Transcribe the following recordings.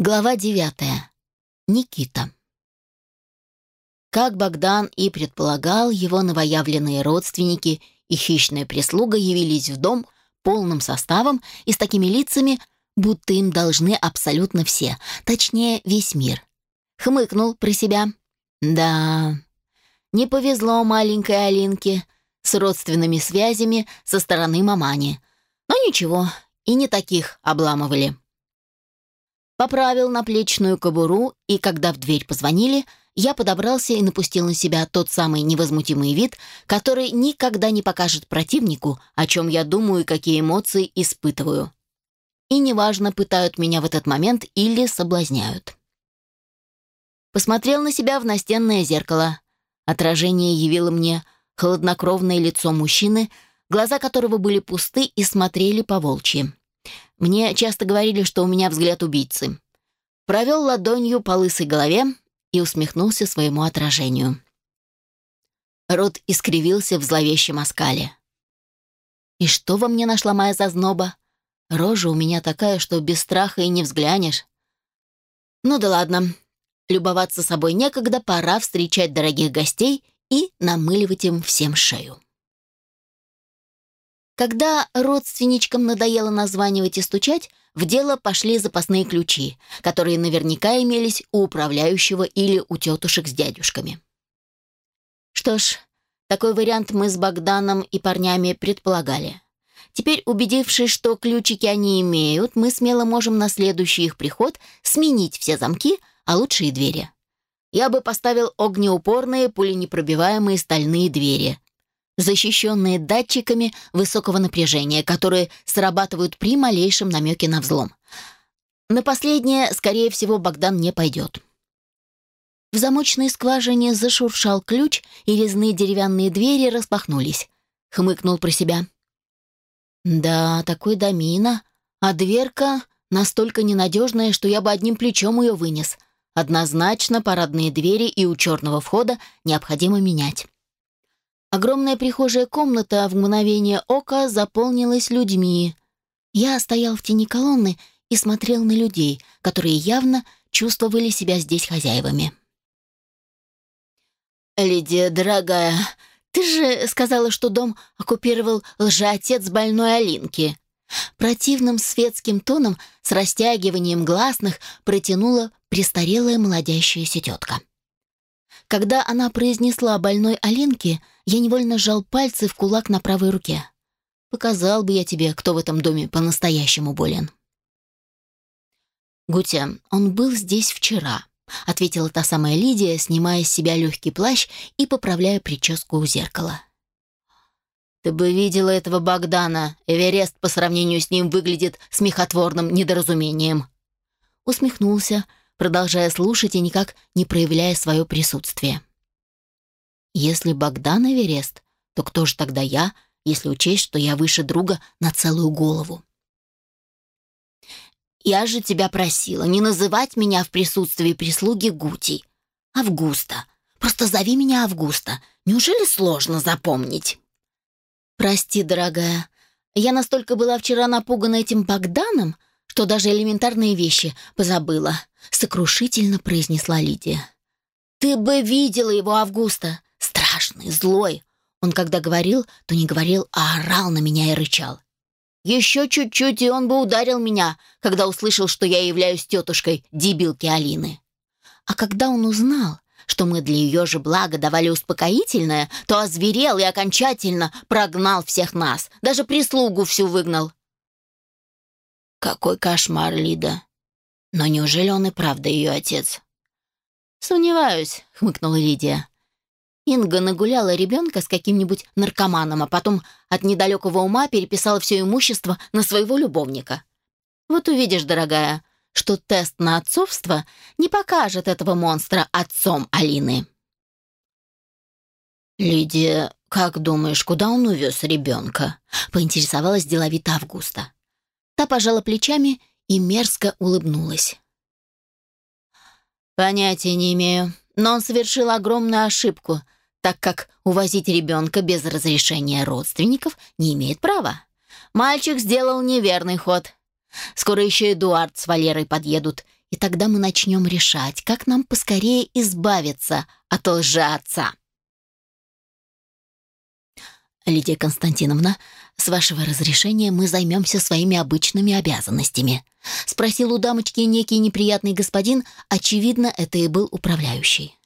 Глава девятая. Никита. Как Богдан и предполагал, его новоявленные родственники и хищная прислуга явились в дом полным составом и с такими лицами, будто им должны абсолютно все, точнее, весь мир. Хмыкнул про себя. Да, не повезло маленькой Алинке с родственными связями со стороны мамани. Но ничего, и не таких обламывали. Поправил наплечную кобуру, и когда в дверь позвонили, я подобрался и напустил на себя тот самый невозмутимый вид, который никогда не покажет противнику, о чем я думаю и какие эмоции испытываю. И неважно, пытают меня в этот момент или соблазняют. Посмотрел на себя в настенное зеркало. Отражение явило мне холоднокровное лицо мужчины, глаза которого были пусты и смотрели по-волчьи. Мне часто говорили, что у меня взгляд убийцы. Провел ладонью по лысой голове и усмехнулся своему отражению. Рот искривился в зловещем оскале. И что во мне нашла моя зазноба? Рожа у меня такая, что без страха и не взглянешь. Ну да ладно. Любоваться собой некогда, пора встречать дорогих гостей и намыливать им всем шею. Когда родственничкам надоело названивать и стучать, в дело пошли запасные ключи, которые наверняка имелись у управляющего или у тетушек с дядюшками. Что ж, такой вариант мы с Богданом и парнями предполагали. Теперь, убедившись, что ключики они имеют, мы смело можем на следующий их приход сменить все замки, а лучше и двери. Я бы поставил огнеупорные, пуленепробиваемые стальные двери, защищенные датчиками высокого напряжения, которые срабатывают при малейшем намеке на взлом. На последнее, скорее всего, Богдан не пойдет. В замочной скважине зашуршал ключ, и резные деревянные двери распахнулись. Хмыкнул про себя. «Да, такой домина. А дверка настолько ненадежная, что я бы одним плечом ее вынес. Однозначно парадные двери и у черного входа необходимо менять». Огромная прихожая комната в мгновение ока заполнилась людьми. Я стоял в тени колонны и смотрел на людей, которые явно чувствовали себя здесь хозяевами. «Лидия, дорогая, ты же сказала, что дом оккупировал лжеотец больной Алинки». Противным светским тоном с растягиванием гласных протянула престарелая молодящаяся тетка. Когда она произнесла больной Алинке, я невольно сжал пальцы в кулак на правой руке. Показал бы я тебе, кто в этом доме по-настоящему болен. «Гутя, он был здесь вчера», — ответила та самая Лидия, снимая с себя легкий плащ и поправляя прическу у зеркала. «Ты бы видела этого Богдана. Эверест по сравнению с ним выглядит смехотворным недоразумением». Усмехнулся, продолжая слушать и никак не проявляя свое присутствие. Если Богдан Эверест, то кто же тогда я, если учесть, что я выше друга на целую голову? Я же тебя просила не называть меня в присутствии прислуги Гути. Августа. Просто зови меня Августа. Неужели сложно запомнить? Прости, дорогая. Я настолько была вчера напугана этим Богданом, что даже элементарные вещи позабыла», — сокрушительно произнесла Лидия. «Ты бы видела его, Августа! Страшный, злой. Он когда говорил, то не говорил, а орал на меня и рычал. Еще чуть-чуть, и он бы ударил меня, когда услышал, что я являюсь тетушкой дебилки Алины. А когда он узнал, что мы для ее же блага давали успокоительное, то озверел и окончательно прогнал всех нас, даже прислугу всю выгнал. Какой кошмар, Лида. Но неужели он и правда ее отец? Сомневаюсь, хмыкнула Лидия. Инга нагуляла ребенка с каким-нибудь наркоманом, а потом от недалекого ума переписала все имущество на своего любовника. Вот увидишь, дорогая, что тест на отцовство не покажет этого монстра отцом Алины. «Лидия, как думаешь, куда он увез ребенка?» — поинтересовалась деловито Августа. Та пожала плечами и мерзко улыбнулась. «Понятия не имею, но он совершил огромную ошибку, так как увозить ребенка без разрешения родственников не имеет права. Мальчик сделал неверный ход. Скоро еще Эдуард с Валерой подъедут, И тогда мы начнем решать, как нам поскорее избавиться от лжеотца. Лидия Константиновна, с вашего разрешения мы займемся своими обычными обязанностями. Спросил у дамочки некий неприятный господин, очевидно, это и был управляющий.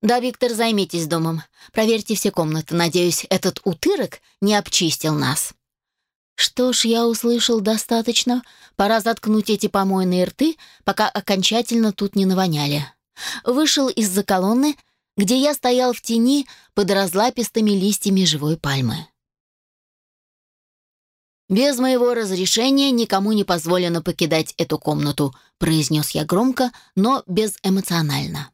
«Да, Виктор, займитесь домом. Проверьте все комнаты. Надеюсь, этот утырок не обчистил нас». Что ж, я услышал достаточно. Пора заткнуть эти помойные рты, пока окончательно тут не навоняли. Вышел из-за колонны, где я стоял в тени под разлапистыми листьями живой пальмы. «Без моего разрешения никому не позволено покидать эту комнату», произнес я громко, но безэмоционально.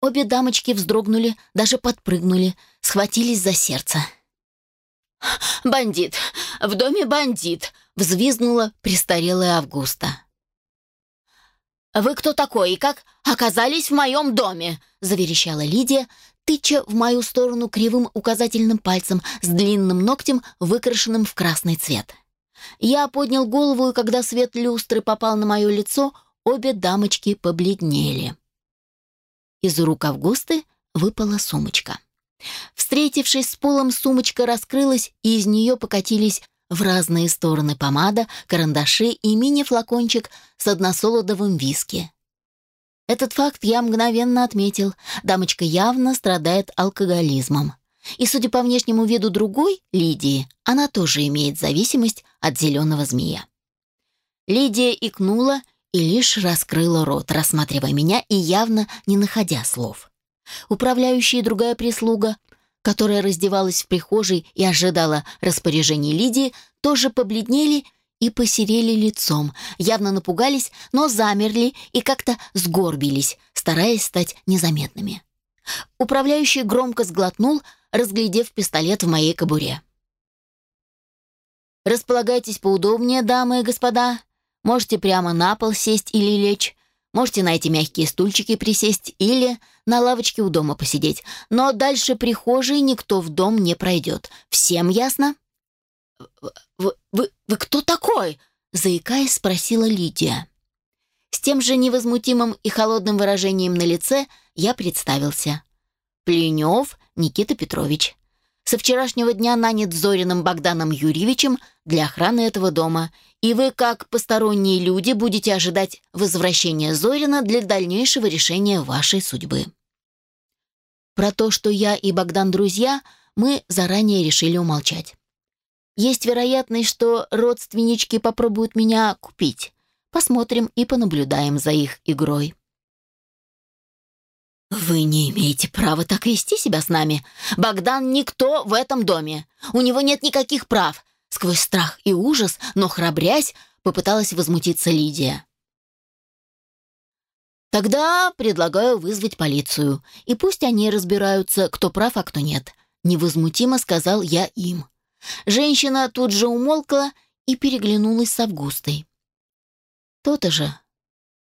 Обе дамочки вздрогнули, даже подпрыгнули, схватились за сердце. «Бандит! В доме бандит!» — взвизгнула престарелая Августа. «Вы кто такой и как оказались в моем доме?» — заверещала Лидия, тыча в мою сторону кривым указательным пальцем с длинным ногтем, выкрашенным в красный цвет. Я поднял голову, и когда свет люстры попал на мое лицо, обе дамочки побледнели. Из рук Августы выпала сумочка. Встретившись с полом, сумочка раскрылась, и из нее покатились в разные стороны помада, карандаши и мини-флакончик с односолодовым виски. Этот факт я мгновенно отметил. Дамочка явно страдает алкоголизмом. И, судя по внешнему виду другой, Лидии, она тоже имеет зависимость от зеленого змея. Лидия икнула и лишь раскрыла рот, рассматривая меня и явно не находя слов. Управляющая другая прислуга которая раздевалась в прихожей и ожидала распоряжений Лидии, тоже побледнели и посерели лицом, явно напугались, но замерли и как-то сгорбились, стараясь стать незаметными. Управляющий громко сглотнул, разглядев пистолет в моей кобуре. «Располагайтесь поудобнее, дамы и господа. Можете прямо на пол сесть или лечь. Можете на эти мягкие стульчики присесть или на лавочке у дома посидеть. Но дальше прихожей никто в дом не пройдет. Всем ясно?» «Вы, вы, вы кто такой?» — заикаясь, спросила Лидия. С тем же невозмутимым и холодным выражением на лице я представился. Пленев Никита Петрович. Со вчерашнего дня нанят Зориным Богданом Юрьевичем для охраны этого дома — и вы, как посторонние люди, будете ожидать возвращения Зорина для дальнейшего решения вашей судьбы. Про то, что я и Богдан друзья, мы заранее решили умолчать. Есть вероятность, что родственнички попробуют меня купить. Посмотрим и понаблюдаем за их игрой. «Вы не имеете права так вести себя с нами. Богдан никто в этом доме. У него нет никаких прав. Сквозь страх и ужас, но храбрясь, попыталась возмутиться Лидия. «Тогда предлагаю вызвать полицию, и пусть они разбираются, кто прав, а кто нет», — невозмутимо сказал я им. Женщина тут же умолкла и переглянулась с Августой. «То-то же.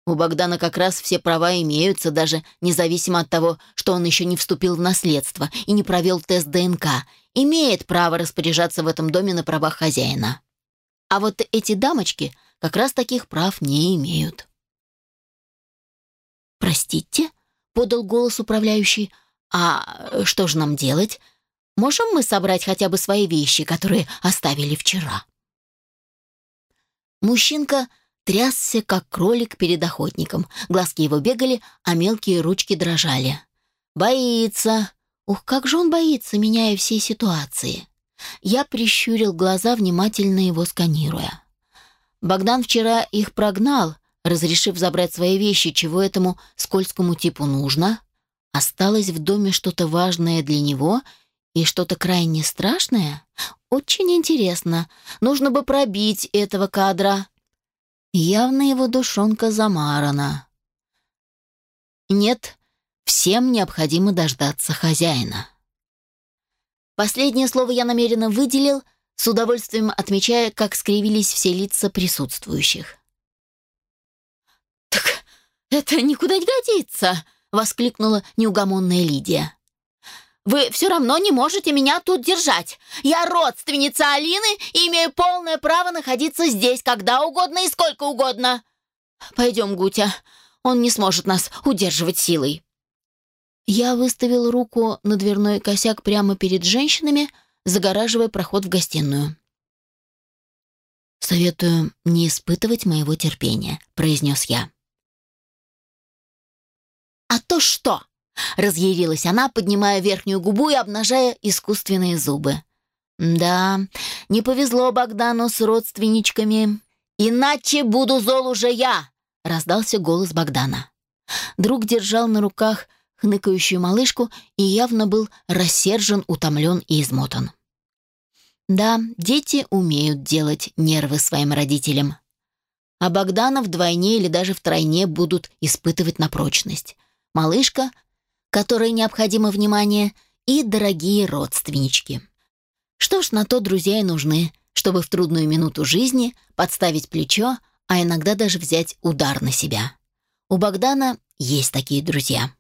У Богдана как раз все права имеются, даже независимо от того, что он еще не вступил в наследство и не провел тест ДНК, имеет право распоряжаться в этом доме на правах хозяина. А вот эти дамочки как раз таких прав не имеют. «Простите?» — подал голос управляющий. «А что же нам делать? Можем мы собрать хотя бы свои вещи, которые оставили вчера?» Мужчинка трясся, как кролик перед охотником. Глазки его бегали, а мелкие ручки дрожали. «Боится!» Ух, как же он боится, меняя все ситуации. Я прищурил глаза, внимательно его сканируя. Богдан вчера их прогнал, разрешив забрать свои вещи, чего этому скользкому типу нужно. Осталось в доме что-то важное для него и что-то крайне страшное. Очень интересно. Нужно бы пробить этого кадра. Явно его душонка замарана. Нет, всем необходимо дождаться хозяина. Последнее слово я намеренно выделил, с удовольствием отмечая, как скривились все лица присутствующих. «Так это никуда не годится!» — воскликнула неугомонная Лидия. Вы все равно не можете меня тут держать. Я родственница Алины и имею полное право находиться здесь когда угодно и сколько угодно». «Пойдем, Гутя, он не сможет нас удерживать силой». Я выставил руку на дверной косяк прямо перед женщинами, загораживая проход в гостиную. «Советую не испытывать моего терпения», — произнес я. «А то что?» — разъярилась она, поднимая верхнюю губу и обнажая искусственные зубы. «Да, не повезло Богдану с родственничками. Иначе буду зол уже я!» — раздался голос Богдана. Друг держал на руках хныкающую малышку и явно был рассержен, утомлен и измотан. Да, дети умеют делать нервы своим родителям. А Богдана вдвойне или даже втройне будут испытывать на прочность. Малышка, которой необходимо внимание, и дорогие родственнички. Что ж, на то друзья и нужны, чтобы в трудную минуту жизни подставить плечо, а иногда даже взять удар на себя. У Богдана есть такие друзья.